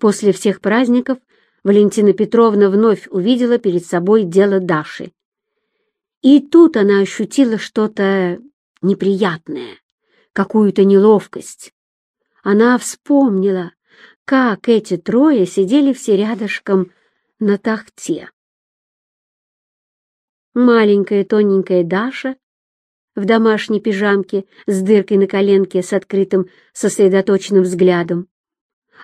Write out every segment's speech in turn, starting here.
После всех праздников Валентина Петровна вновь увидела перед собой дело Даши. И тут она ощутила что-то неприятное, какую-то неловкость. Она вспомнила, как эти трое сидели все рядышком на тахте. Маленькая тоненькая Даша в домашней пижамке с дыркой на коленке с открытым сосредоточенным взглядом.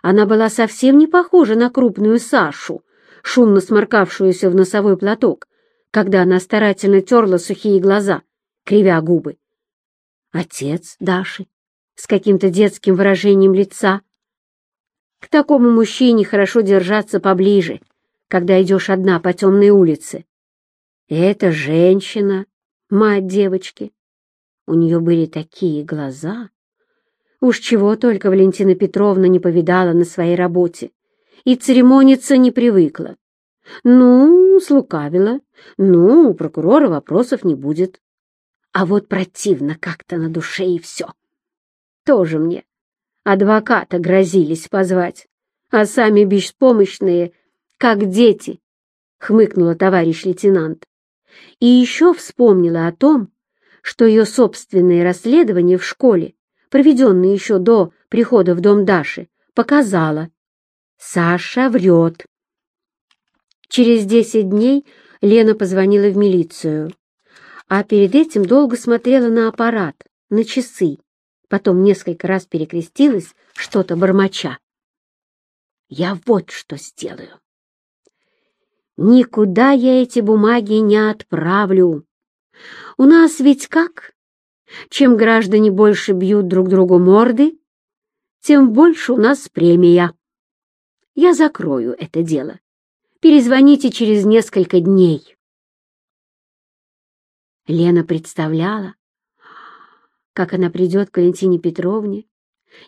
Она была совсем не похожа на крупную Сашу, шумно сморкавшуюся в носовой платок, когда она старательно терла сухие глаза, кривя губы. Отец Даши с каким-то детским выражением лица. К такому мужчине хорошо держаться поближе, когда идешь одна по темной улице. И эта женщина, мать девочки, у нее были такие глаза. Уж чего только Валентина Петровна не повидала на своей работе. И церемониться не привыкла. Ну, слукавила. Ну, у прокурора вопросов не будет. А вот противно как-то на душе и все. Тоже мне. Адвоката грозились позвать, а сами беспомощные, как дети, — хмыкнула товарищ лейтенант. И еще вспомнила о том, что ее собственное расследование в школе, проведенное еще до прихода в дом Даши, показало. Саша врет. Через десять дней Лена позвонила в милицию, а перед этим долго смотрела на аппарат, на часы, потом несколько раз перекрестилась, что-то бормоча. «Я вот что сделаю. Никуда я эти бумаги не отправлю. У нас ведь как? Чем граждане больше бьют друг другу морды, тем больше у нас премия. Я закрою это дело. Перезвоните через несколько дней. Лена представляла, как она придет к Валентине Петровне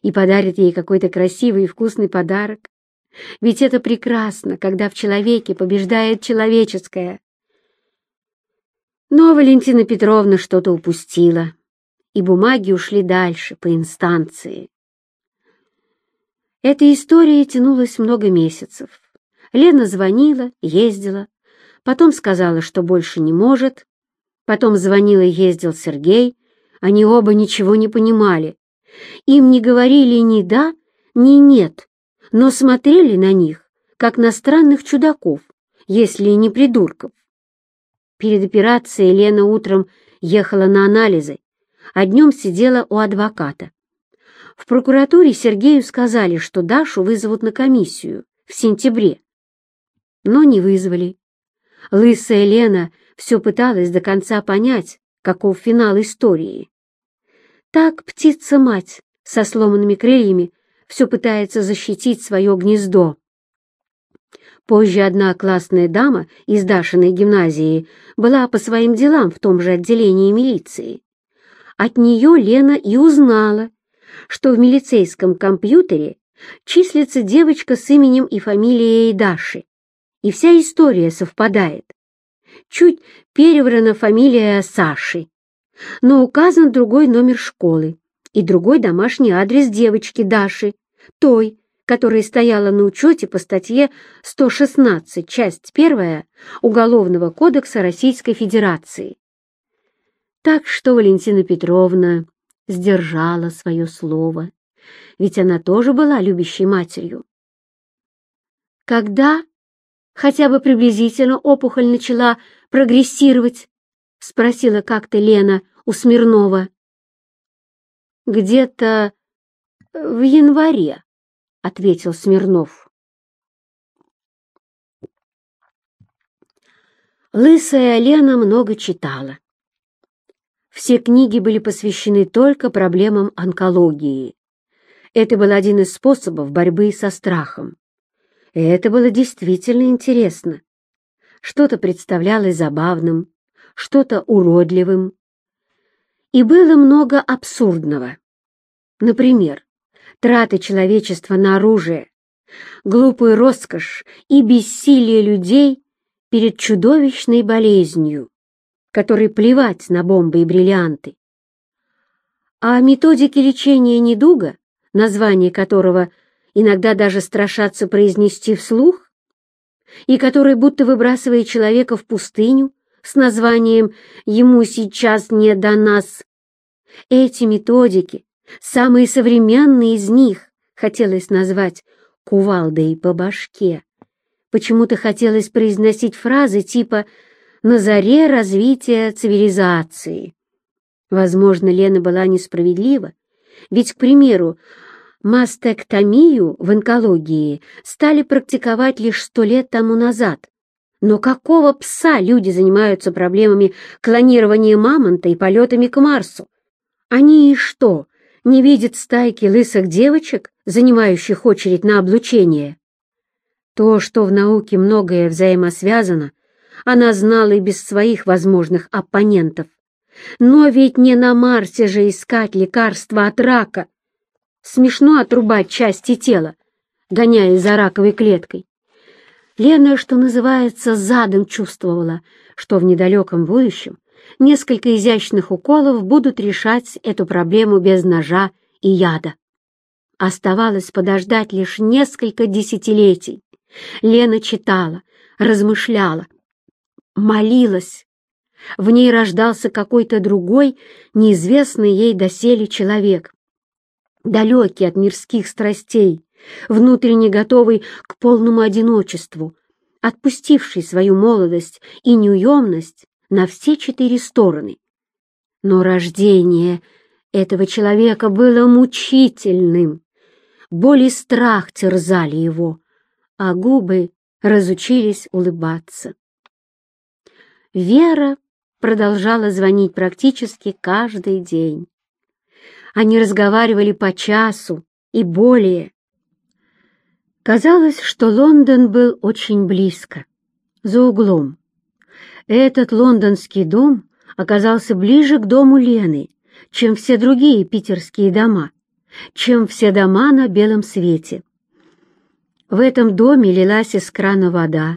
и подарит ей какой-то красивый и вкусный подарок. Ведь это прекрасно, когда в человеке побеждает человеческое. Но Валентина Петровна что-то упустила, и бумаги ушли дальше, по инстанции. Эта история тянулась много месяцев. Лена звонила, ездила, потом сказала, что больше не может, потом звонил и ездил Сергей, они оба ничего не понимали. Им не говорили ни «да», ни «нет», но смотрели на них, как на странных чудаков, если не придурков. Перед операцией Лена утром ехала на анализы, а днем сидела у адвоката. В прокуратуре Сергею сказали, что Дашу вызовут на комиссию в сентябре. Но не вызвали. Лысая Лена все пыталась до конца понять, каков финал истории. Так птица-мать со сломанными крыльями все пытается защитить свое гнездо. Позже одна классная дама из Дашиной гимназии была по своим делам в том же отделении милиции. От нее Лена и узнала, что в милицейском компьютере числится девочка с именем и фамилией Даши, и вся история совпадает. Чуть переврана фамилия Саши, но указан другой номер школы и другой домашний адрес девочки Даши, той, которая стояла на учете по статье 116, часть 1 Уголовного кодекса Российской Федерации. Так что Валентина Петровна сдержала свое слово, ведь она тоже была любящей матерью. Когда хотя бы приблизительно опухоль начала прогрессировать? — спросила как-то Лена у Смирнова. «Где-то в январе», — ответил Смирнов. Лысая Лена много читала. Все книги были посвящены только проблемам онкологии. Это был один из способов борьбы со страхом. И это было действительно интересно. Что-то представлялось забавным, что-то уродливым. И было много абсурдного. Например, траты человечества на оружие, глупую роскошь и бессилие людей перед чудовищной болезнью, которой плевать на бомбы и бриллианты. А методики лечения недуга, название которого иногда даже страшатся произнести вслух, и который, будто выбрасывая человека в пустыню с названием «Ему сейчас не до нас», эти методики, самые современные из них, хотелось назвать кувалдой по башке. Почему-то хотелось произносить фразы типа «на заре развития цивилизации». Возможно, Лена была несправедлива, ведь, к примеру, мастектомию в онкологии стали практиковать лишь сто лет тому назад. Но какого пса люди занимаются проблемами клонирования мамонта и полетами к Марсу? Они и что, не видят стайки лысых девочек, занимающих очередь на облучение? То, что в науке многое взаимосвязано, она знала и без своих возможных оппонентов. Но ведь не на Марсе же искать лекарства от рака. Смешно отрубать части тела, гоняясь за раковой клеткой. Лена, что называется, задом чувствовала, что в недалеком будущем несколько изящных уколов будут решать эту проблему без ножа и яда. Оставалось подождать лишь несколько десятилетий. Лена читала, размышляла, молилась. В ней рождался какой-то другой, неизвестный ей доселе человек, далекий от мирских страстей, внутренне готовый к полному одиночеству, отпустивший свою молодость и неуемность на все четыре стороны. Но рождение этого человека было мучительным. Боль и страх терзали его, а губы разучились улыбаться. Вера продолжала звонить практически каждый день. Они разговаривали по часу и более. Казалось, что Лондон был очень близко, за углом. Этот лондонский дом оказался ближе к дому Лены, чем все другие питерские дома, чем все дома на белом свете. В этом доме лилась из крана вода,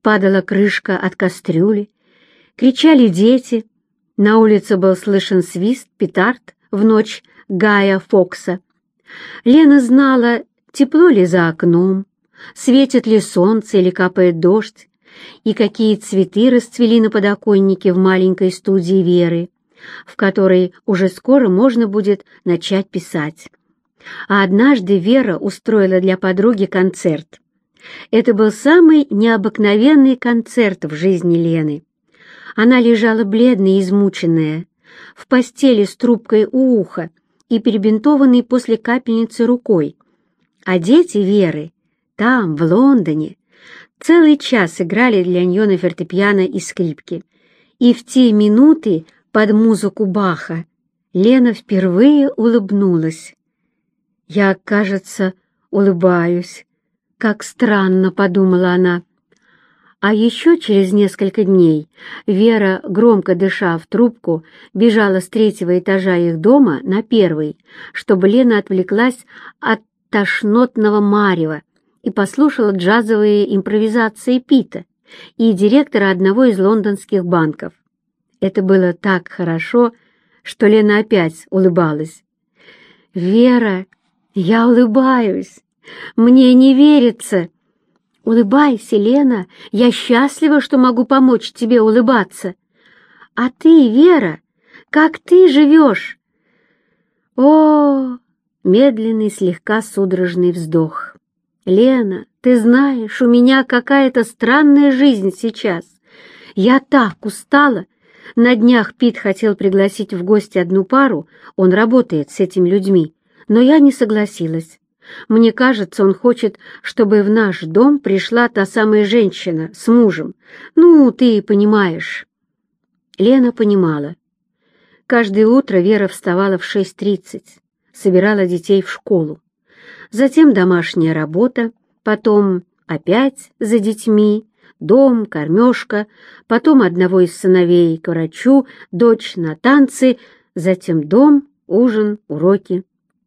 падала крышка от кастрюли, кричали дети, на улице был слышен свист петард в ночь Гая Фокса. Лена знала, тепло ли за окном, светит ли солнце или капает дождь, и какие цветы расцвели на подоконнике в маленькой студии Веры, в которой уже скоро можно будет начать писать. А однажды Вера устроила для подруги концерт. Это был самый необыкновенный концерт в жизни Лены. Она лежала бледная и измученная, в постели с трубкой у уха и перебинтованной после капельницы рукой. А дети Веры там, в Лондоне, целый час играли для нее на фортепиано и скрипке. И в те минуты под музыку Баха Лена впервые улыбнулась. «Я, кажется, улыбаюсь. Как странно», — подумала она. А еще через несколько дней Вера, громко дыша в трубку, бежала с третьего этажа их дома на первый, чтобы Лена отвлеклась от тошнотного марева и послушала джазовые импровизации Пита и директора одного из лондонских банков. Это было так хорошо, что Лена опять улыбалась. «Вера, я улыбаюсь! Мне не верится!» «Улыбайся, Лена, я счастлива, что могу помочь тебе улыбаться. А ты, Вера, как ты живешь?» «О!» — медленный, слегка судорожный вздох. «Лена, ты знаешь, у меня какая-то странная жизнь сейчас. Я так устала. На днях Пит хотел пригласить в гости одну пару, он работает с этими людьми, но я не согласилась. Мне кажется, он хочет, чтобы в наш дом пришла та самая женщина с мужем. Ну, ты понимаешь». Лена понимала. Каждое утро Вера вставала в 6.30, собирала детей в школу. Затем домашняя работа, потом опять за детьми, дом, кормежка, потом одного из сыновей к врачу, дочь на танцы, затем дом, ужин, уроки.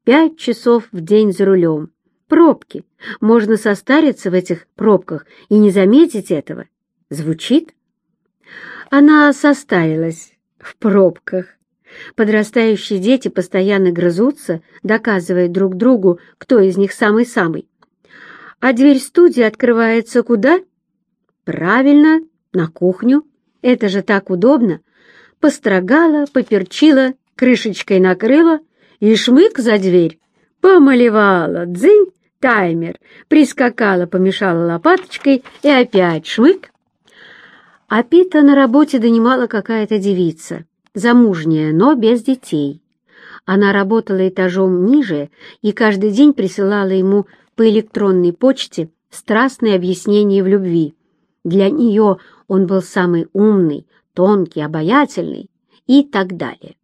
Пять часов в день за рулем. Пробки. Можно состариться в этих пробках и не заметить этого. Звучит? Она состарилась в пробках. Подрастающие дети постоянно грызутся, доказывая друг другу, кто из них самый-самый. А дверь студии открывается куда? Правильно, на кухню. Это же так удобно. Построгала, поперчила, крышечкой накрыла и шмык за дверь. Помалевала, дзынь, таймер, прискакала, помешала лопаточкой и опять шмык. А Пита на работе донимала какая-то девица, замужняя, но без детей. Она работала этажом ниже и каждый день присылала ему по электронной почте страстные объяснения в любви. Для нее он был самый умный, тонкий, обаятельный и так далее.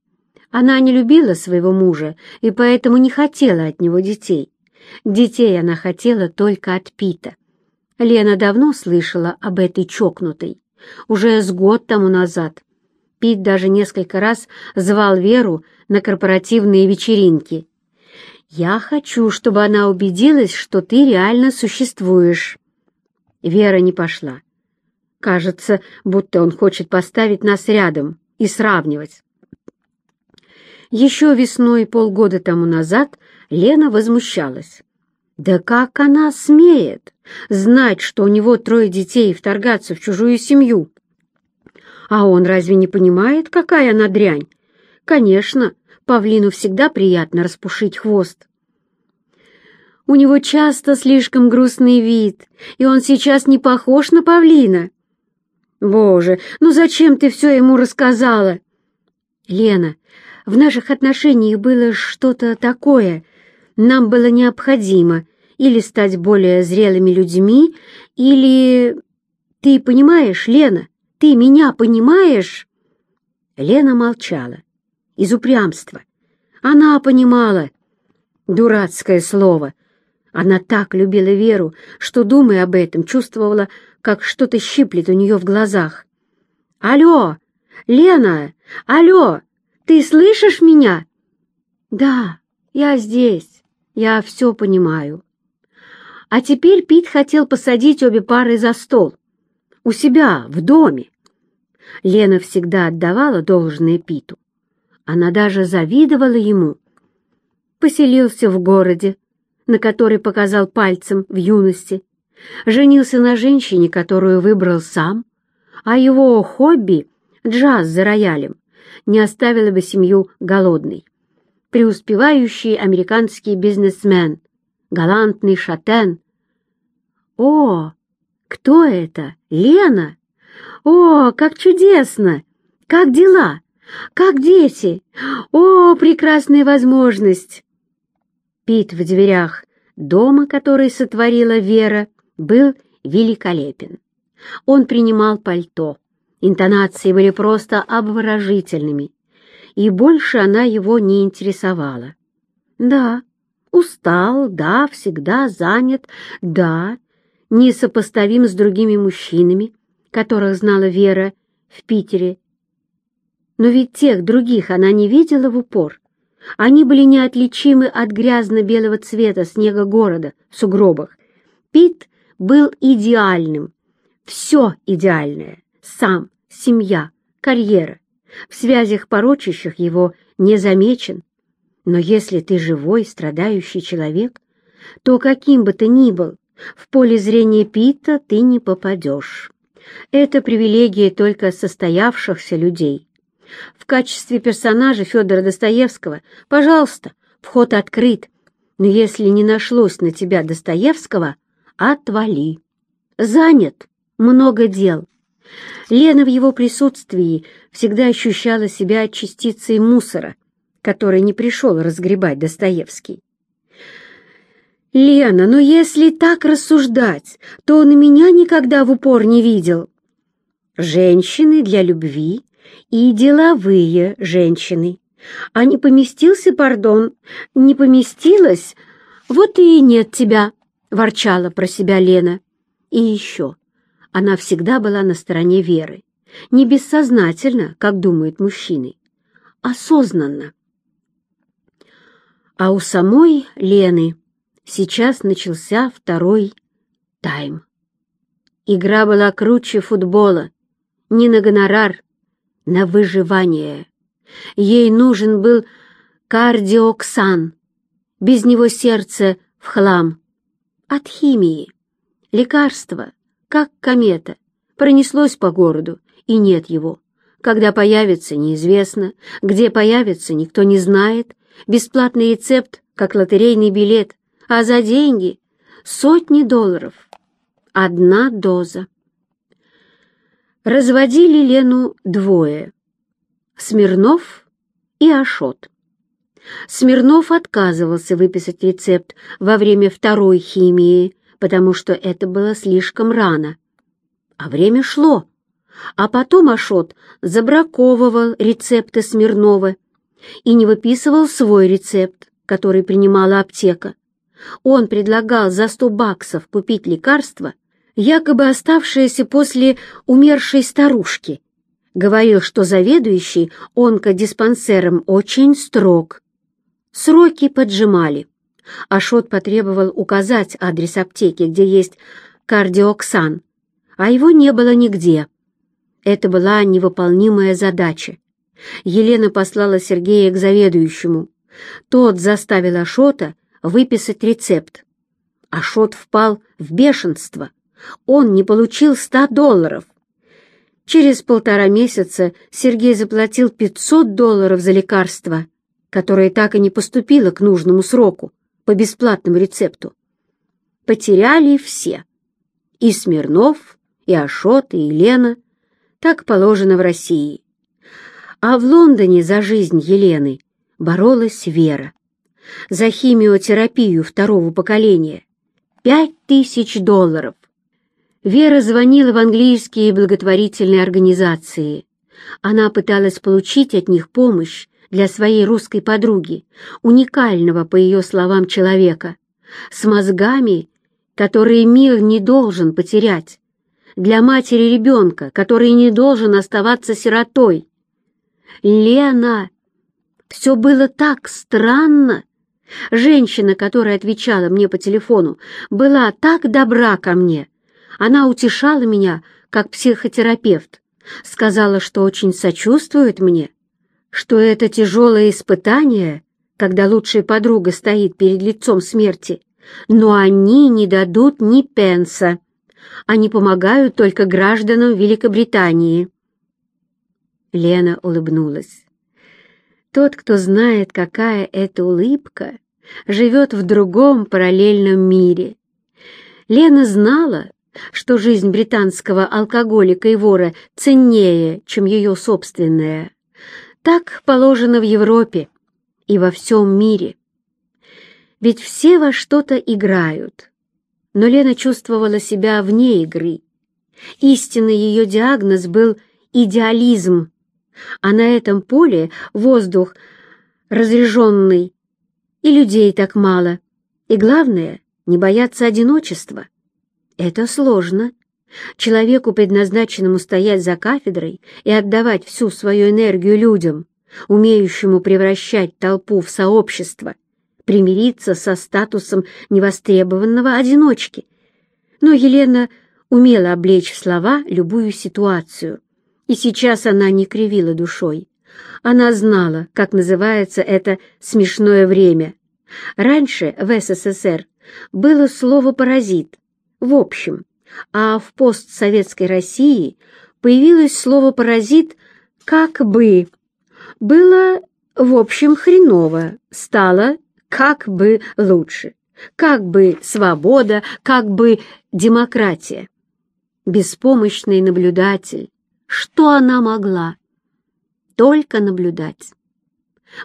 Она не любила своего мужа и поэтому не хотела от него детей. Детей она хотела только от Пита. Лена давно слышала об этой чокнутой, уже с год тому назад. Пит даже несколько раз звал Веру на корпоративные вечеринки. «Я хочу, чтобы она убедилась, что ты реально существуешь». Вера не пошла. Кажется, будто он хочет поставить нас рядом и сравнивать. Еще весной полгода тому назад Лена возмущалась. Да как она смеет знать, что у него трое детей и вторгаться в чужую семью? А он разве не понимает, какая она дрянь? Конечно, павлину всегда приятно распушить хвост. У него часто слишком грустный вид, и он сейчас не похож на павлина. Боже, ну зачем ты все ему рассказала? Лена, в наших отношениях было что-то такое. Нам было необходимо или стать более зрелыми людьми, или... Ты понимаешь, Лена? Ты меня понимаешь?» Лена молчала. Из упрямства. Она понимала. Дурацкое слово. Она так любила Веру, что, думая об этом, чувствовала, как что-то щиплет у нее в глазах. «Алло! Лена! Алло! Ты слышишь меня?» «Да, я здесь. Я все понимаю». А теперь Пит хотел посадить обе пары за стол. У себя, в доме. Лена всегда отдавала должное Питу. Она даже завидовала ему. Поселился в городе, на который показал пальцем в юности, женился на женщине, которую выбрал сам, а его хобби — джаз за роялем — не оставило бы семью голодной. Преуспевающий американский бизнесмен, галантный шатен. О, кто это? Лена? «О, как чудесно! Как дела? Как дети? О, прекрасная возможность!» Пит в дверях дома, который сотворила Вера, был великолепен. Он принимал пальто. Интонации были просто обворожительными, и больше она его не интересовала. Да, устал, да, всегда занят, да, несопоставим с другими мужчинами, которых знала Вера в Питере. Но ведь тех других она не видела в упор. Они были неотличимы от грязно-белого цвета снега города в сугробах. Пит был идеальным. Все идеальное. Сам, семья, карьера. В связях порочащих его не замечен. Но если ты живой, страдающий человек, то каким бы ты ни был, в поле зрения Пита ты не попадешь. Это привилегия только состоявшихся людей. В качестве персонажа Федора Достоевского, пожалуйста, вход открыт, но если не нашлось на тебя Достоевского, отвали. Занят, много дел. Лена в его присутствии всегда ощущала себя частицей мусора, который не пришел разгребать Достоевский. «Лена, но если так рассуждать, то он меня никогда в упор не видел». «Женщины для любви и деловые женщины. А не поместился, пардон, не поместилась, вот и нет тебя», — ворчала про себя Лена. И еще, она всегда была на стороне Веры. Не бессознательно, как думают мужчины, осознанно. А у самой Лены Сейчас начался второй тайм. Игра была круче футбола, не на гонорар, на выживание. Ей нужен был кардиоксан. Без него сердце в хлам. От химии. Лекарство, как комета, пронеслось по городу, и нет его. Когда появится, неизвестно. Где появится, никто не знает. Бесплатный рецепт, как лотерейный билет. А за деньги — сотни долларов. Одна доза. Разводили Лену двое — Смирнов и Ашот. Смирнов отказывался выписать рецепт во время второй химии, потому что это было слишком рано. А время шло, а потом Ашот забраковывал рецепты Смирнова и не выписывал свой рецепт, который принимала аптека. Он предлагал за сто баксов купить лекарство, якобы оставшееся после умершей старушки. Говорил, что заведующий онкодиспансером очень строг. Сроки поджимали. Ашот потребовал указать адрес аптеки, где есть кардиоксан, а его не было нигде. Это была невыполнимая задача. Елена послала Сергея к заведующему. Тот заставил Ашота выписать рецепт. Ашот впал в бешенство. Он не получил ста долларов. Через полтора месяца Сергей заплатил 500 долларов за лекарство, которое так и не поступило к нужному сроку по бесплатному рецепту. Потеряли все. И Смирнов, и Ашот, и Елена. Так положено в России. А в Лондоне за жизнь Елены боролась Вера. За химиотерапию второго поколения. Пять тысяч долларов. Вера звонила в английские благотворительные организации. Она пыталась получить от них помощь для своей русской подруги, уникального, по ее словам, человека, с мозгами, которые мир не должен потерять, для матери ребенка, который не должен оставаться сиротой. Лена! Все было так странно. Женщина, которая отвечала мне по телефону, была так добра ко мне. Она утешала меня, как психотерапевт, сказала, что очень сочувствует мне, что это тяжелое испытание, когда лучшая подруга стоит перед лицом смерти, но они не дадут ни пенса. Они помогают только гражданам Великобритании. Лена улыбнулась. Тот, кто знает, какая это улыбка, живет в другом параллельном мире. Лена знала, что жизнь британского алкоголика и вора ценнее, чем ее собственная. Так положено в Европе и во всем мире. Ведь все во что-то играют, но Лена чувствовала себя вне игры. Истинный ее диагноз был идеализм, а на этом поле воздух разреженный, и людей так мало. И главное, не бояться одиночества. Это сложно. Человеку, предназначенному стоять за кафедрой и отдавать всю свою энергию людям, умеющему превращать толпу в сообщество, примириться со статусом невостребованного одиночки. Но Елена умела облечь слова любую ситуацию, и сейчас она не кривила душой. Она знала, как называется это смешное время. Раньше в СССР было слово «паразит», в общем, а в постсоветской России появилось слово «паразит» как бы. Было, в общем, хреново, стало как бы лучше, как бы свобода, как бы демократия. Беспомощный наблюдатель. Что она могла? Только наблюдать.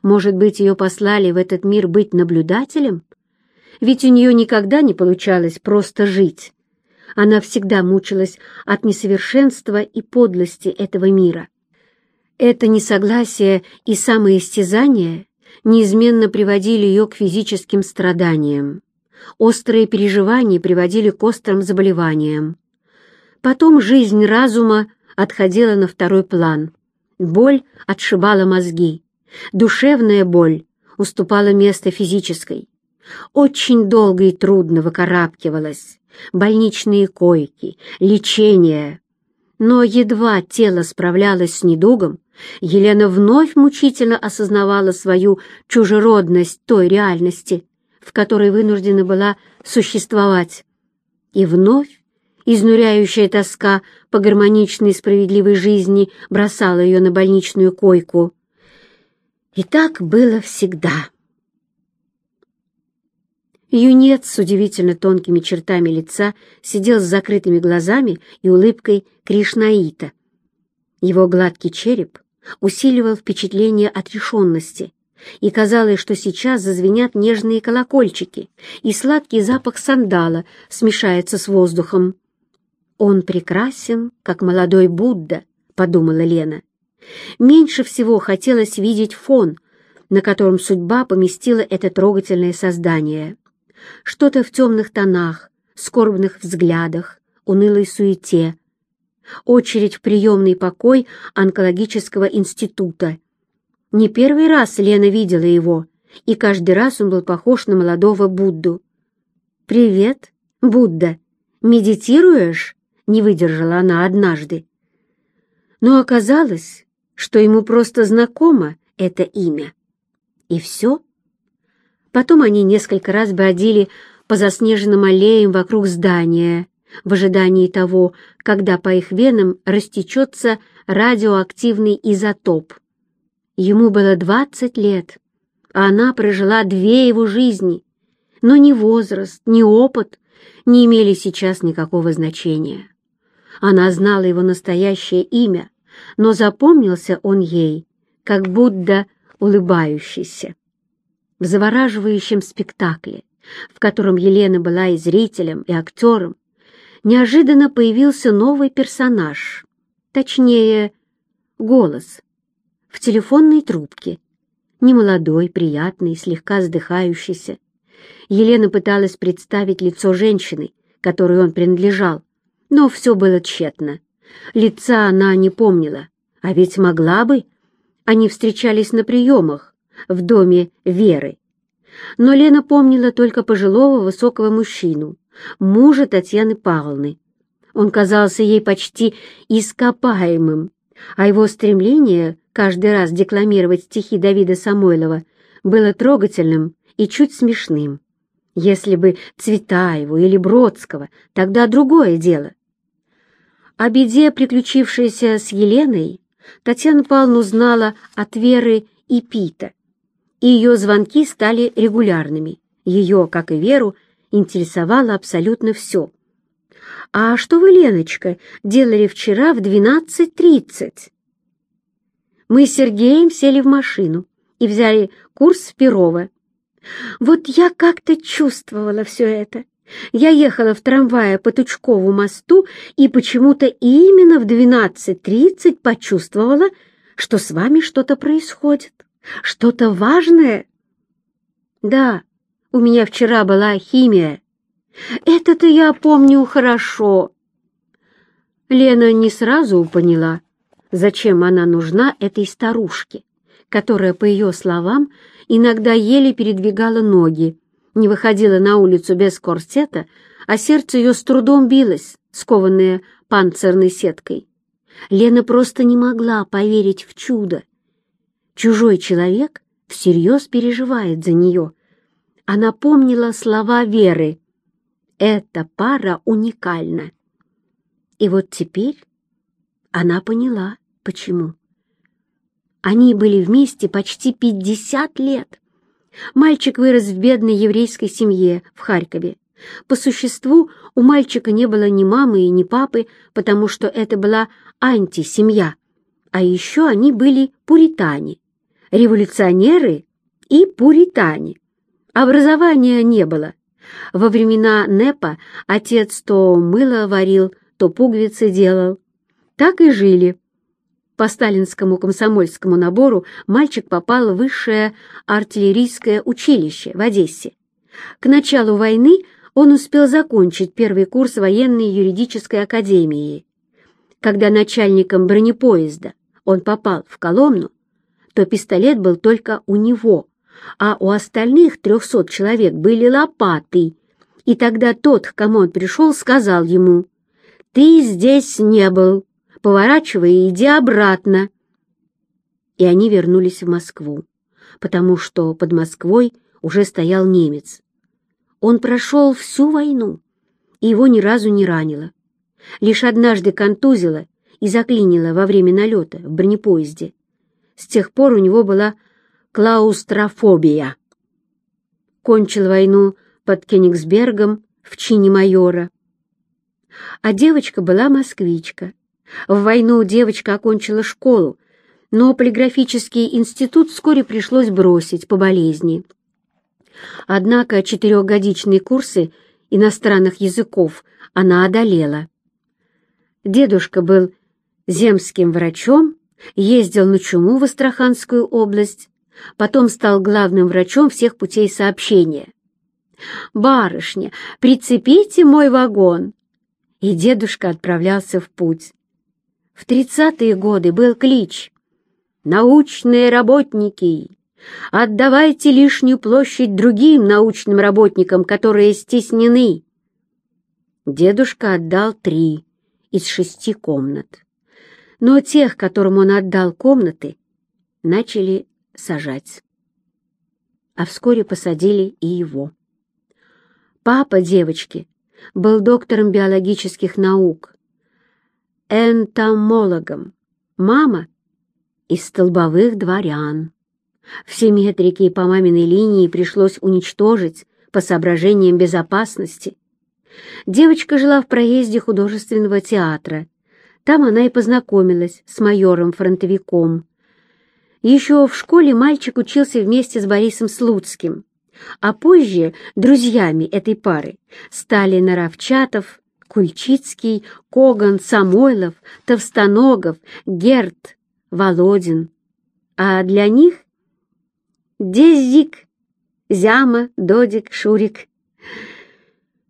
Может быть, ее послали в этот мир быть наблюдателем? Ведь у нее никогда не получалось просто жить. Она всегда мучилась от несовершенства и подлости этого мира. Это несогласие и самоистязание неизменно приводили ее к физическим страданиям. Острые переживания приводили к острым заболеваниям. Потом жизнь разума отходила на второй план. Боль отшибала мозги. Душевная боль уступала место физической. Очень долго и трудно выкарабкивалась. Больничные койки, лечение. Но едва тело справлялось с недугом, Елена вновь мучительно осознавала свою чужеродность той реальности, в которой вынуждена была существовать. И вновь изнуряющая тоска по гармоничной и справедливой жизни бросала ее на больничную койку. И так было всегда. Юнец с удивительно тонкими чертами лица сидел с закрытыми глазами и улыбкой Кришнаита. Его гладкий череп усиливал впечатление отрешенности, и казалось, что сейчас зазвенят нежные колокольчики, и сладкий запах сандала смешается с воздухом. «Он прекрасен, как молодой Будда», — подумала Лена. Меньше всего хотелось видеть фон, на котором судьба поместила это трогательное создание что-то в темных тонах, скорбных взглядах, унылой суете. Очередь в приемный покой онкологического института. Не первый раз Лена видела его, и каждый раз он был похож на молодого Будду. «Привет, Будда! Медитируешь?» — не выдержала она однажды. Но оказалось, что ему просто знакомо это имя. И все. Потом они несколько раз бродили по заснеженным аллеям вокруг здания, в ожидании того, когда по их венам растечется радиоактивный изотоп. Ему было двадцать лет, а она прожила две его жизни, но ни возраст, ни опыт не имели сейчас никакого значения. Она знала его настоящее имя, но запомнился он ей, как будто улыбающийся в завораживающем спектакле, в котором Елена была и зрителем, и актером, неожиданно появился новый персонаж, точнее, голос, в телефонной трубке, немолодой, приятный, слегка вздыхающийся. Елена пыталась представить лицо женщины, которой он принадлежал, но все было тщетно. Лица она не помнила, а ведь могла бы. Они встречались на приемах, в доме Веры. Но Лена помнила только пожилого высокого мужчину, мужа Татьяны Павловны. Он казался ей почти ископаемым, а его стремление каждый раз декламировать стихи Давида Самойлова было трогательным и чуть смешным. Если бы Цветаеву или Бродского, тогда другое дело. О беде, приключившейся с Еленой, Татьяна Павловна узнала от Веры и Пита, и ее звонки стали регулярными. Ее, как и Веру, интересовало абсолютно все. «А что вы, Леночка, делали вчера в 12.30?» Мы с Сергеем сели в машину и взяли курс в Перово. Вот я как-то чувствовала все это. Я ехала в трамвае по Тучкову мосту и почему-то именно в 12.30 почувствовала, что с вами что-то происходит. Что-то важное? Да, у меня вчера была химия. Это-то я помню хорошо. Лена не сразу поняла, зачем она нужна этой старушке, которая, по ее словам, иногда еле передвигала ноги, не выходила на улицу без корсета, а сердце ее с трудом билось, скованное панцирной сеткой. Лена просто не могла поверить в чудо, Чужой человек всерьез переживает за нее. Она помнила слова Веры. «Эта пара уникальна». И вот теперь она поняла, почему. Они были вместе почти 50 лет. Мальчик вырос в бедной еврейской семье в Харькове. По существу у мальчика не было ни мамы и ни папы, потому что это была антисемья. А еще они были пуритане революционеры и пуритане. Образования не было. Во времена НЭПа отец то мыло варил, то пуговицы делал. Так и жили. По сталинскому комсомольскому набору мальчик попал в высшее артиллерийское училище в Одессе. К началу войны он успел закончить первый курс военной юридической академии. Когда начальником бронепоезда он попал в Коломну, то пистолет был только у него, а у остальных трехсот человек были лопаты. И тогда тот, к кому он пришел, сказал ему, «Ты здесь не был, поворачивай и иди обратно. И они вернулись в Москву, потому что под Москвой уже стоял немец. Он прошел всю войну, и его ни разу не ранило. Лишь однажды контузило и заклинило во время налета в бронепоезде. С тех пор у него была клаустрофобия. Кончил войну под Кенигсбергом в чине майора. А девочка была москвичка. В войну девочка окончила школу, но полиграфический институт вскоре пришлось бросить по болезни. Однако четырехгодичные курсы иностранных языков она одолела. Дедушка был земским врачом, ездил на чуму в Астраханскую область, потом стал главным врачом всех путей сообщения. «Барышня, прицепите мой вагон!» И дедушка отправлялся в путь. В тридцатые годы был клич «Научные работники! Отдавайте лишнюю площадь другим научным работникам, которые стеснены!» Дедушка отдал три из шести комнат. Но тех, которым он отдал комнаты, начали сажать. А вскоре посадили и его. Папа девочки был доктором биологических наук, энтомологом, мама — из столбовых дворян. Все метрики по маминой линии пришлось уничтожить по соображениям безопасности. Девочка жила в проезде художественного театра. Там она и познакомилась с майором-фронтовиком. Еще в школе мальчик учился вместе с Борисом Слуцким, а позже друзьями этой пары стали Наровчатов, Кульчицкий, Коган, Самойлов, Товстоногов, Герт, Володин. А для них Дезик, Зяма, Додик, Шурик.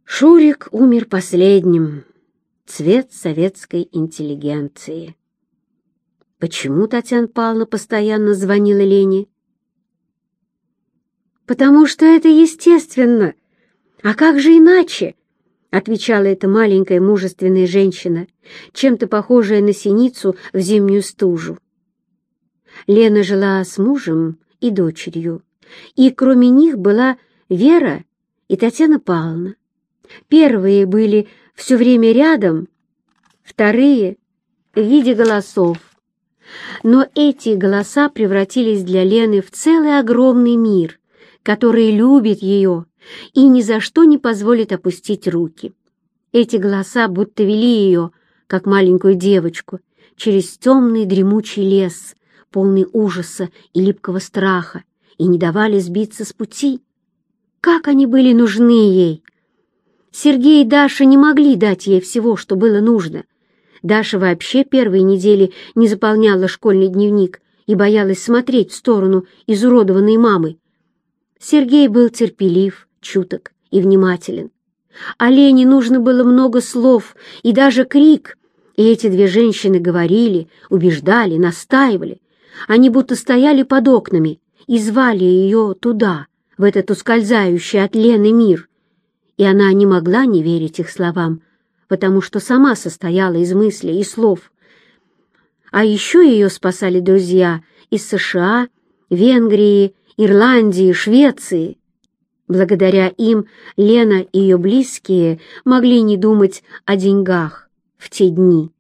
Шурик умер последним. Цвет советской интеллигенции. Почему Татьяна Павловна постоянно звонила Лене? «Потому что это естественно. А как же иначе?» — отвечала эта маленькая мужественная женщина, чем-то похожая на синицу в зимнюю стужу. Лена жила с мужем и дочерью, и кроме них была Вера и Татьяна Павловна. Первые были все время рядом, вторые — в виде голосов. Но эти голоса превратились для Лены в целый огромный мир, который любит ее и ни за что не позволит опустить руки. Эти голоса будто вели ее, как маленькую девочку, через темный дремучий лес, полный ужаса и липкого страха, и не давали сбиться с пути. Как они были нужны ей! Сергей и Даша не могли дать ей всего, что было нужно. Даша вообще первые недели не заполняла школьный дневник и боялась смотреть в сторону изуродованной мамы. Сергей был терпелив, чуток и внимателен. А Лене нужно было много слов и даже крик, и эти две женщины говорили, убеждали, настаивали. Они будто стояли под окнами и звали ее туда, в этот ускользающий от Лены мир. И она не могла не верить их словам, потому что сама состояла из мыслей и слов. А еще ее спасали друзья из США, Венгрии, Ирландии, Швеции. Благодаря им Лена и ее близкие могли не думать о деньгах в те дни.